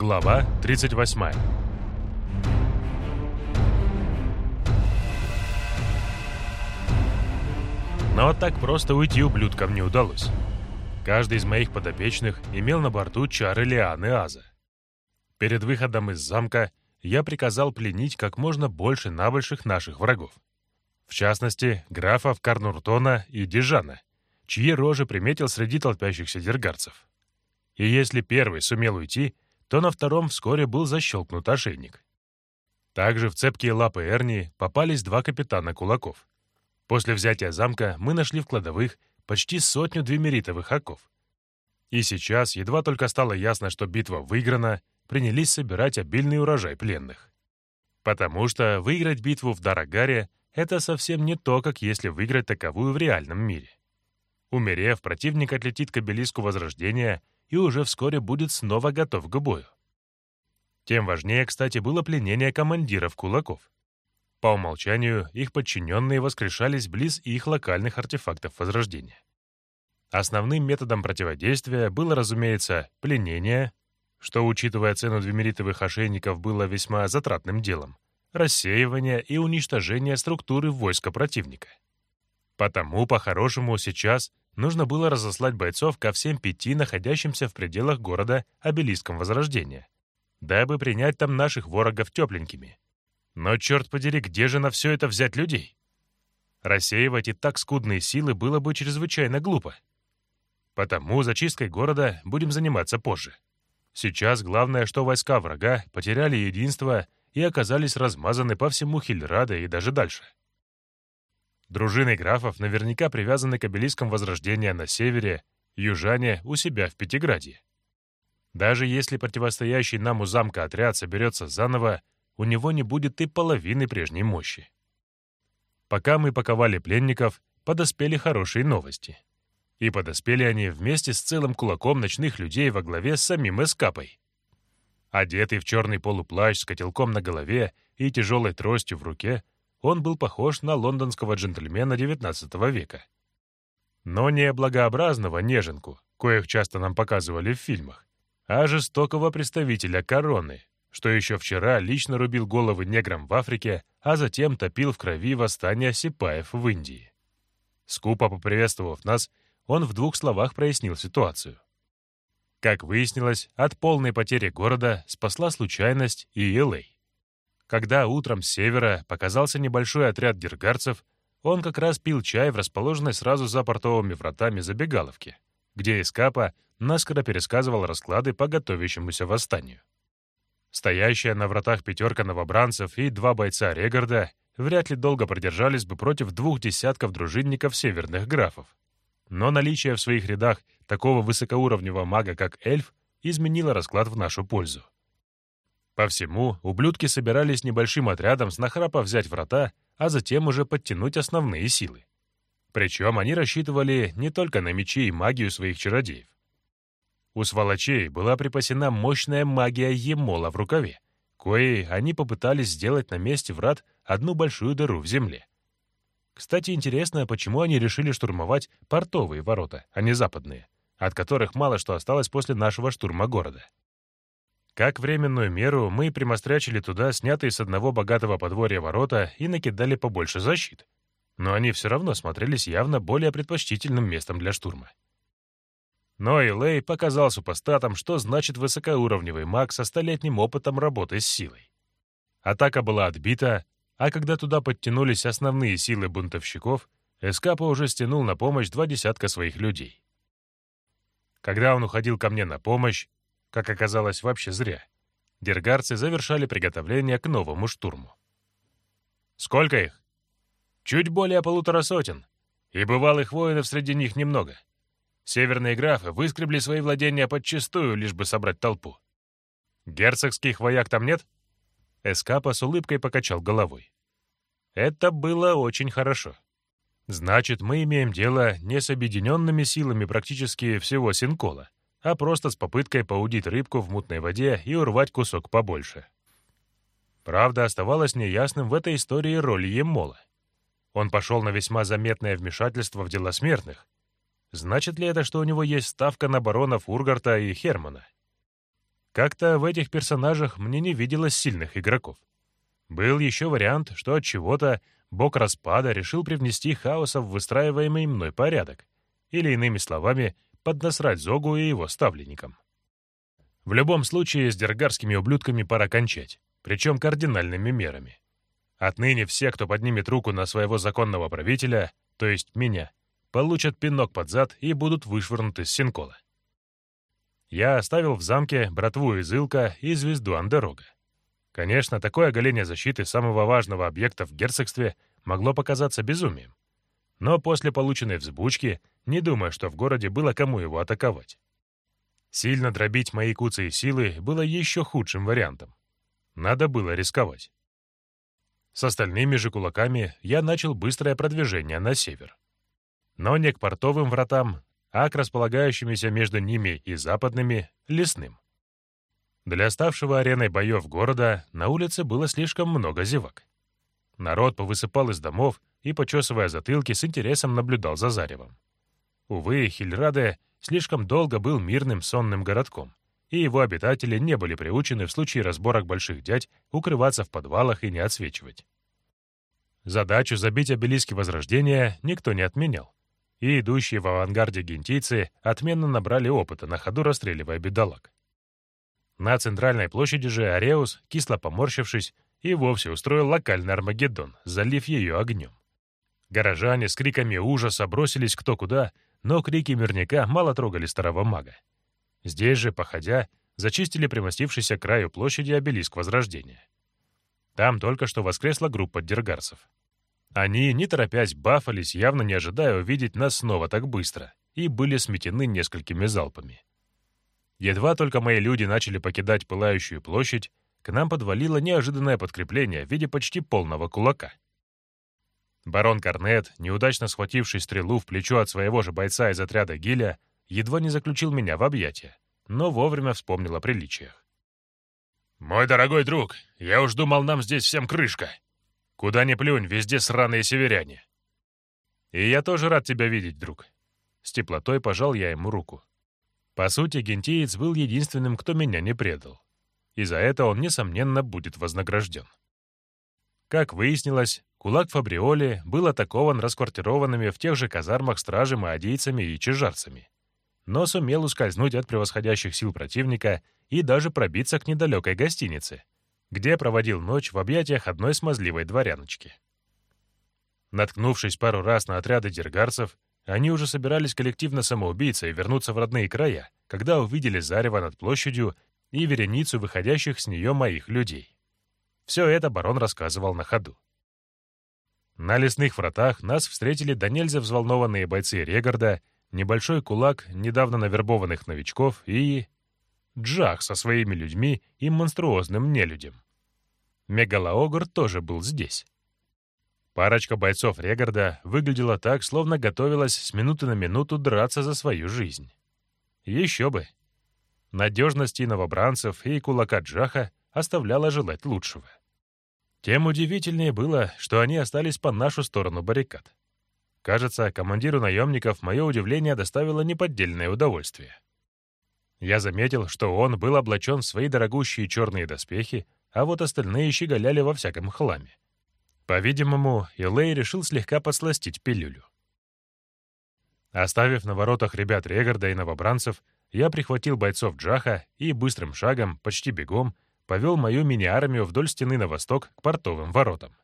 Глава 38 Но так просто уйти ублюдкам не удалось. Каждый из моих подопечных имел на борту чары Лианы Аза. Перед выходом из замка я приказал пленить как можно больше набольших наших врагов. В частности, графов Карнуртона и Дижана, чьи рожи приметил среди толпящихся дергарцев. И если первый сумел уйти, то на втором вскоре был защелкнут ошейник. Также в цепкие лапы Эрни попались два капитана кулаков. После взятия замка мы нашли в кладовых почти сотню двемеритовых оков. И сейчас, едва только стало ясно, что битва выиграна, принялись собирать обильный урожай пленных. Потому что выиграть битву в Дарагаре — это совсем не то, как если выиграть таковую в реальном мире. Умерев, противник отлетит к обелиску Возрождения и уже вскоре будет снова готов к бою. Тем важнее, кстати, было пленение командиров кулаков. По умолчанию, их подчиненные воскрешались близ их локальных артефактов Возрождения. Основным методом противодействия было, разумеется, пленение, что, учитывая цену двемеритовых ошейников, было весьма затратным делом, рассеивание и уничтожение структуры войска противника. Потому, по-хорошему, сейчас нужно было разослать бойцов ко всем пяти находящимся в пределах города обелискам Возрождения, дабы принять там наших ворогов тепленькими, но, черт подери, где же на все это взять людей? Рассеивать и так скудные силы было бы чрезвычайно глупо. Потому зачисткой города будем заниматься позже. Сейчас главное, что войска врага потеряли единство и оказались размазаны по всему Хильрада и даже дальше. Дружины графов наверняка привязаны к обелискам Возрождения на севере, южане у себя в Пятиграде. Даже если противостоящий нам у замка отряд соберется заново, у него не будет и половины прежней мощи. Пока мы паковали пленников, подоспели хорошие новости. И подоспели они вместе с целым кулаком ночных людей во главе с самим Эскапой. Одетый в черный полуплащ с котелком на голове и тяжелой тростью в руке, он был похож на лондонского джентльмена XIX века. Но не благообразного неженку, коих часто нам показывали в фильмах, а жестокого представителя короны, что еще вчера лично рубил головы неграм в Африке, а затем топил в крови восстание сипаев в Индии. Скупо поприветствовав нас, он в двух словах прояснил ситуацию. Как выяснилось, от полной потери города спасла случайность и Елей. Когда утром с севера показался небольшой отряд дергарцев, он как раз пил чай в расположенной сразу за портовыми вратами забегаловке, где Эскапа наскоро пересказывал расклады по готовящемуся восстанию. Стоящая на вратах пятерка новобранцев и два бойца Регарда вряд ли долго продержались бы против двух десятков дружинников северных графов. Но наличие в своих рядах такого высокоуровневого мага, как эльф, изменило расклад в нашу пользу. По всему, ублюдки собирались небольшим отрядом с нахрапа взять врата, а затем уже подтянуть основные силы. Причем они рассчитывали не только на мечи и магию своих чародеев. У сволочей была припасена мощная магия Емола в рукаве, коей они попытались сделать на месте врат одну большую дыру в земле. Кстати, интересно, почему они решили штурмовать портовые ворота, а не западные, от которых мало что осталось после нашего штурма города. Как временную меру мы примострячили туда снятые с одного богатого подворья ворота и накидали побольше защит. Но они все равно смотрелись явно более предпочтительным местом для штурма. Но Элей показал супостатам, что значит высокоуровневый маг со столетним опытом работы с силой. Атака была отбита, а когда туда подтянулись основные силы бунтовщиков, Эскапа уже стянул на помощь два десятка своих людей. Когда он уходил ко мне на помощь, как оказалось вообще зря, дергарцы завершали приготовление к новому штурму. «Сколько их?» «Чуть более полутора сотен, и бывалых воинов среди них немного», Северные графы выскребли свои владения подчистую, лишь бы собрать толпу. Герцогских вояк там нет? Эскапа с улыбкой покачал головой. Это было очень хорошо. Значит, мы имеем дело не с объединенными силами практически всего Синкола, а просто с попыткой поудить рыбку в мутной воде и урвать кусок побольше. Правда, оставалось неясным в этой истории роль Емола. Он пошел на весьма заметное вмешательство в дела смертных, Значит ли это, что у него есть ставка на баронов Ургарта и Хермана? Как-то в этих персонажах мне не виделось сильных игроков. Был еще вариант, что от чего-то бог распада решил привнести хаоса в выстраиваемый мной порядок, или, иными словами, поднасрать Зогу и его ставленникам. В любом случае, с дергарскими ублюдками пора кончать, причем кардинальными мерами. Отныне все, кто поднимет руку на своего законного правителя, то есть меня, получат пинок под зад и будут вышвырнуты с Синкола. Я оставил в замке братву из Илка и звезду Андерога. Конечно, такое оголение защиты самого важного объекта в герцогстве могло показаться безумием. Но после полученной взбучки, не думаю, что в городе было кому его атаковать. Сильно дробить мои куцы силы было еще худшим вариантом. Надо было рисковать. С остальными же кулаками я начал быстрое продвижение на север. Но не к портовым вратам, а к располагающимися между ними и западными — лесным. Для ставшего ареной боев города на улице было слишком много зевак. Народ повысыпал из домов и, почесывая затылки, с интересом наблюдал за заревом. Увы, Хильраде слишком долго был мирным сонным городком, и его обитатели не были приучены в случае разборок больших дядь укрываться в подвалах и не отсвечивать. Задачу забить обелиски Возрождения никто не отменял, и идущие в авангарде гентийцы отменно набрали опыта, на ходу расстреливая бедолаг. На центральной площади же Ареус, кисло поморщившись, и вовсе устроил локальный Армагеддон, залив ее огнем. Горожане с криками ужаса бросились кто куда, но крики мирняка мало трогали старого мага. Здесь же, походя, зачистили примостившийся к краю площади обелиск Возрождения. Там только что воскресла группа дергарцев. Они, не торопясь, бафались, явно не ожидая увидеть нас снова так быстро, и были сметены несколькими залпами. Едва только мои люди начали покидать пылающую площадь, к нам подвалило неожиданное подкрепление в виде почти полного кулака. Барон Корнет, неудачно схвативший стрелу в плечо от своего же бойца из отряда Гиля, едва не заключил меня в объятия, но вовремя вспомнил о приличиях. «Мой дорогой друг, я уж думал, нам здесь всем крышка. Куда ни плюнь, везде сраные северяне». «И я тоже рад тебя видеть, друг». С теплотой пожал я ему руку. По сути, гентиец был единственным, кто меня не предал. И за это он, несомненно, будет вознагражден. Как выяснилось, кулак Фабриоли был атакован расквартированными в тех же казармах стражем и адийцами и чижарцами, но сумел ускользнуть от превосходящих сил противника и даже пробиться к недалекой гостинице, где проводил ночь в объятиях одной смазливой дворяночки. Наткнувшись пару раз на отряды дергарцев, они уже собирались коллективно самоубийца и вернуться в родные края, когда увидели зарево над площадью и вереницу выходящих с нее моих людей. Все это барон рассказывал на ходу. На лесных вратах нас встретили до нельзя взволнованные бойцы Регарда, небольшой кулак недавно навербованных новичков и... Джах со своими людьми и монструозным нелюдем. Мегалоогр тоже был здесь. Парочка бойцов Регарда выглядела так, словно готовилась с минуты на минуту драться за свою жизнь. Еще бы. Надежности новобранцев и кулака Джаха оставляла желать лучшего. Тем удивительнее было, что они остались по нашу сторону баррикад. Кажется, командиру наемников мое удивление доставило неподдельное удовольствие. Я заметил, что он был облачен в свои дорогущие черные доспехи, а вот остальные щеголяли во всяком хламе. По-видимому, Илэй решил слегка подсластить пилюлю. Оставив на воротах ребят Регарда и новобранцев, я прихватил бойцов Джаха и быстрым шагом, почти бегом, повел мою мини-армию вдоль стены на восток к портовым воротам.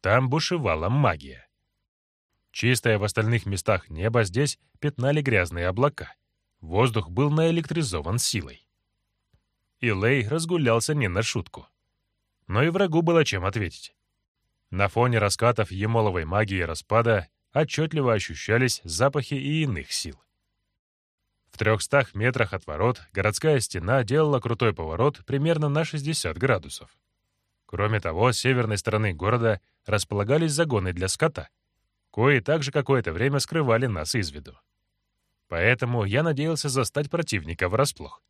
Там бушевала магия. Чистое в остальных местах небо здесь пятнали грязные облака. Воздух был наэлектризован силой. Илей разгулялся не на шутку. Но и врагу было чем ответить. На фоне раскатов емоловой магии распада отчетливо ощущались запахи и иных сил. В трехстах метрах от ворот городская стена делала крутой поворот примерно на 60 градусов. Кроме того, с северной стороны города располагались загоны для скота, кои также какое-то время скрывали нас из виду. Поэтому я надеялся застать противника врасплох.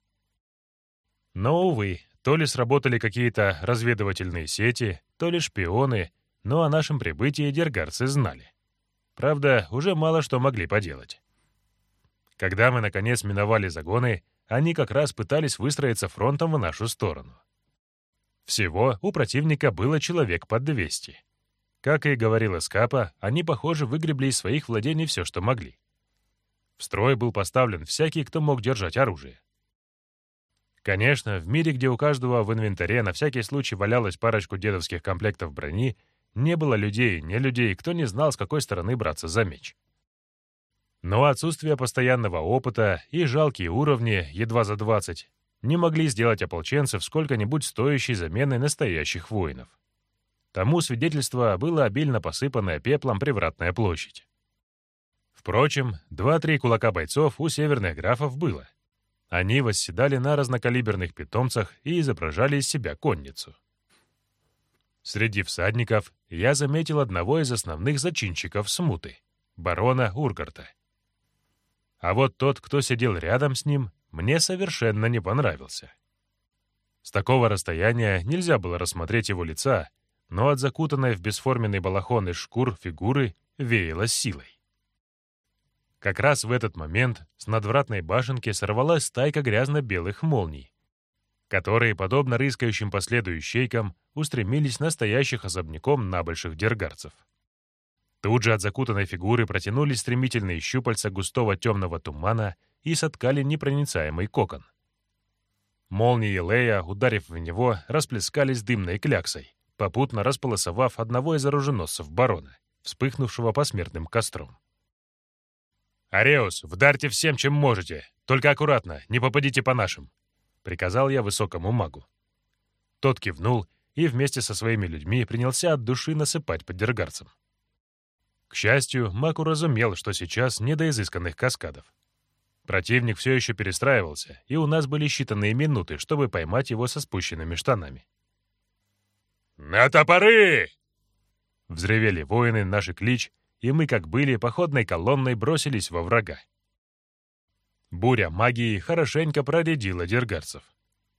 Но, увы, то ли сработали какие-то разведывательные сети, то ли шпионы, но о нашем прибытии дергарцы знали. Правда, уже мало что могли поделать. Когда мы, наконец, миновали загоны, они как раз пытались выстроиться фронтом в нашу сторону. Всего у противника было человек под 200. Как и говорил Эскапа, они, похоже, выгребли из своих владений все, что могли. В строй был поставлен всякий, кто мог держать оружие. Конечно, в мире, где у каждого в инвентаре на всякий случай валялась парочку дедовских комплектов брони, не было людей, не людей, кто не знал, с какой стороны браться за меч. Но отсутствие постоянного опыта и жалкие уровни, едва за 20, не могли сделать ополченцев сколько-нибудь стоящей заменой настоящих воинов. Тому свидетельство было обильно посыпанная пеплом привратная площадь. Впрочем, два-три кулака бойцов у северных графов было. Они восседали на разнокалиберных питомцах и изображали из себя конницу. Среди всадников я заметил одного из основных зачинщиков смуты — барона Ургарта. А вот тот, кто сидел рядом с ним, мне совершенно не понравился. С такого расстояния нельзя было рассмотреть его лица, но от закутанной в бесформенный балахон из шкур фигуры веяло силой. Как раз в этот момент с надвратной башенки сорвалась стайка грязно-белых молний, которые, подобно рыскающим по следу устремились настоящих особняком набольших дергарцев. Тут же от закутанной фигуры протянулись стремительные щупальца густого темного тумана и соткали непроницаемый кокон. Молнии Лея, ударив в него, расплескались дымной кляксой, попутно располосовав одного из оруженосцев барона, вспыхнувшего посмертным костром. «Ареус, вдарьте всем, чем можете, только аккуратно, не попадите по нашим», — приказал я высокому магу. Тот кивнул и вместе со своими людьми принялся от души насыпать под дергарцем. К счастью, маг уразумел, что сейчас не до изысканных каскадов. Противник все еще перестраивался, и у нас были считанные минуты, чтобы поймать его со спущенными штанами. «На топоры!» Взревели воины наши клич, и мы, как были, походной колонной бросились во врага. Буря магии хорошенько проредила дергарцев.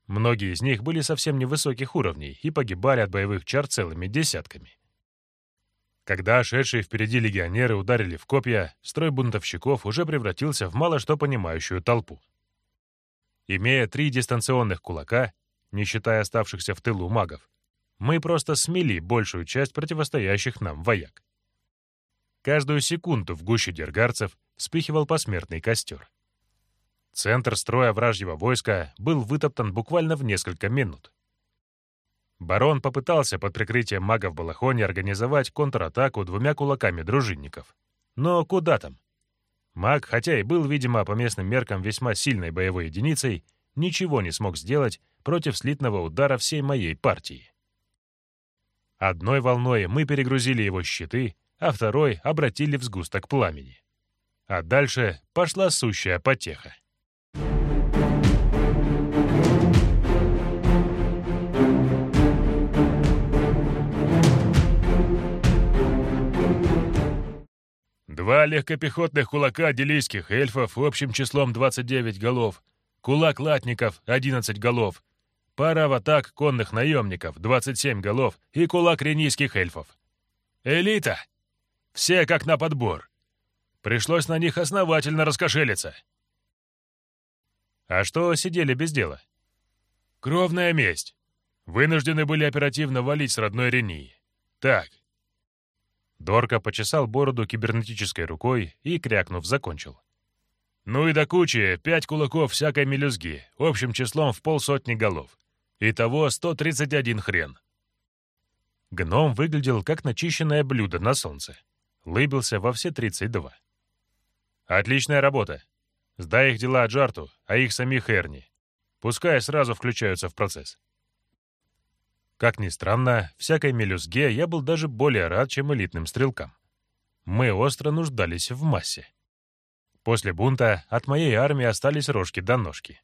Многие из них были совсем невысоких уровней и погибали от боевых чар целыми десятками. Когда шедшие впереди легионеры ударили в копья, строй бунтовщиков уже превратился в мало что понимающую толпу. Имея три дистанционных кулака, не считая оставшихся в тылу магов, мы просто смели большую часть противостоящих нам вояк. Каждую секунду в гуще дергарцев вспыхивал посмертный костер. Центр строя вражьего войска был вытоптан буквально в несколько минут. Барон попытался под прикрытием мага в Балахоне организовать контратаку двумя кулаками дружинников. Но куда там? Маг, хотя и был, видимо, по местным меркам весьма сильной боевой единицей, ничего не смог сделать против слитного удара всей моей партии. Одной волной мы перегрузили его щиты, а второй обратили в сгусток пламени. А дальше пошла сущая потеха. Два легкопехотных кулака делийских эльфов общим числом 29 голов, кулак латников — 11 голов, пара в атак конных наемников — 27 голов и кулак ренийских эльфов. Элита! Все как на подбор. Пришлось на них основательно раскошелиться. А что сидели без дела? Кровная месть. Вынуждены были оперативно валить с родной Рении. Так, Дорка почесал бороду кибернетической рукой и, крякнув, закончил. «Ну и до кучи пять кулаков всякой мелюзги, общим числом в полсотни голов. Итого 131 хрен». Гном выглядел как начищенное блюдо на солнце. Лыбился во все 32. «Отличная работа. Сдай их дела Джарту, а их самих Эрни. Пускай сразу включаются в процесс». Как ни странно, всякой мелюзге я был даже более рад, чем элитным стрелкам. Мы остро нуждались в массе. После бунта от моей армии остались рожки до ножки.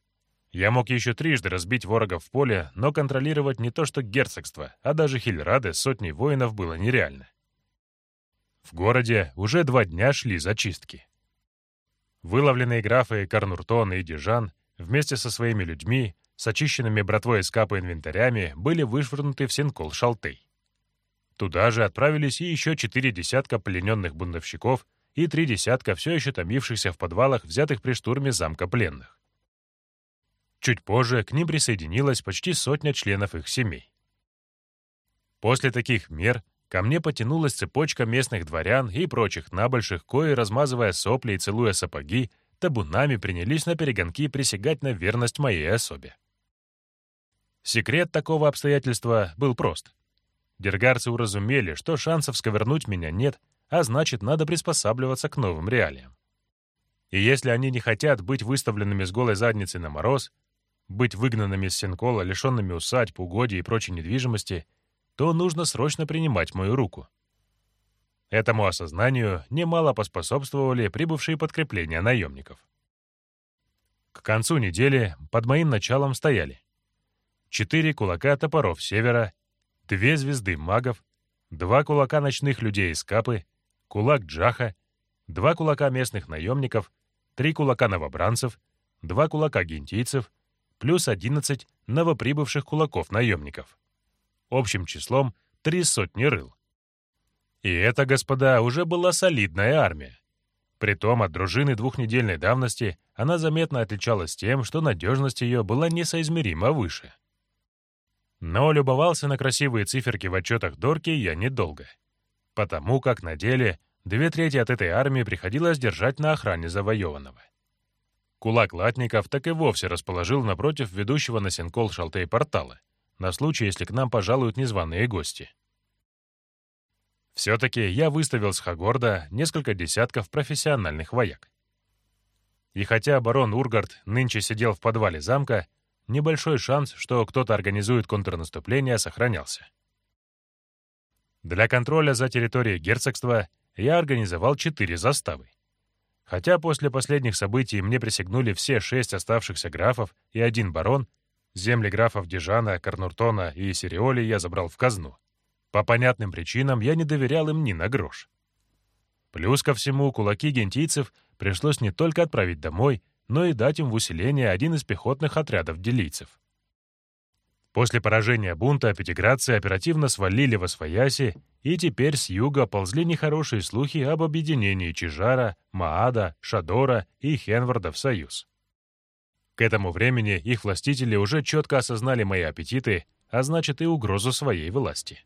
Я мог еще трижды разбить ворога в поле, но контролировать не то что герцогство, а даже Хильрады сотней воинов было нереально. В городе уже два дня шли зачистки. Выловленные графы Карнуртон и Дижан вместе со своими людьми с очищенными братвой из капа инвентарями были вышвырнуты в Сенкол Шалтей. Туда же отправились и еще четыре десятка плененных бунтовщиков и три десятка все еще томившихся в подвалах, взятых при штурме замка пленных. Чуть позже к ним присоединилась почти сотня членов их семей. После таких мер ко мне потянулась цепочка местных дворян и прочих набольших, кои, размазывая сопли и целуя сапоги, табунами принялись на перегонки присягать на верность моей особе. Секрет такого обстоятельства был прост. Дергарцы уразумели, что шансов сковернуть меня нет, а значит, надо приспосабливаться к новым реалиям. И если они не хотят быть выставленными с голой задницей на мороз, быть выгнанными из Сенкола, лишенными усадьб, угодий и прочей недвижимости, то нужно срочно принимать мою руку. Этому осознанию немало поспособствовали прибывшие подкрепления наемников. К концу недели под моим началом стояли четыре кулака топоров севера, две звезды магов, два кулака ночных людей из Капы, кулак Джаха, два кулака местных наемников, три кулака новобранцев, два кулака гентийцев, плюс одиннадцать новоприбывших кулаков-наемников. Общим числом три сотни рыл. И это, господа, уже была солидная армия. Притом от дружины двухнедельной давности она заметно отличалась тем, что надежность ее была несоизмеримо выше. Но любовался на красивые циферки в отчетах Дорки я недолго, потому как на деле две трети от этой армии приходилось держать на охране завоеванного. Кулак Латников так и вовсе расположил напротив ведущего на Сенкол Шалтей портала, на случай, если к нам пожалуют незваные гости. Все-таки я выставил с Хагорда несколько десятков профессиональных вояк. И хотя барон Ургард нынче сидел в подвале замка, небольшой шанс, что кто-то организует контрнаступление, сохранялся. Для контроля за территорией герцогства я организовал четыре заставы. Хотя после последних событий мне присягнули все шесть оставшихся графов и один барон, земли графов Дижана, Карнуртона и Сириоли я забрал в казну. По понятным причинам я не доверял им ни на грош. Плюс ко всему, кулаки гентийцев пришлось не только отправить домой, но и дать им в усиление один из пехотных отрядов делийцев. После поражения бунта пятиградцы оперативно свалили во свояси, и теперь с юга ползли нехорошие слухи об объединении Чижара, Маада, Шадора и Хенварда в союз. К этому времени их властители уже четко осознали мои аппетиты, а значит и угрозу своей власти.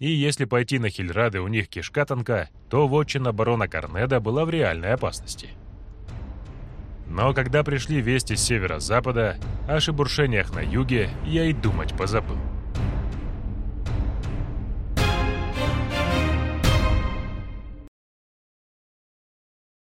И если пойти на Хильрады у них кишка тонка, то вотчина барона Корнеда была в реальной опасности — но когда пришли вести с северо-запада, о шебуршениях на юге я и думать позабыл.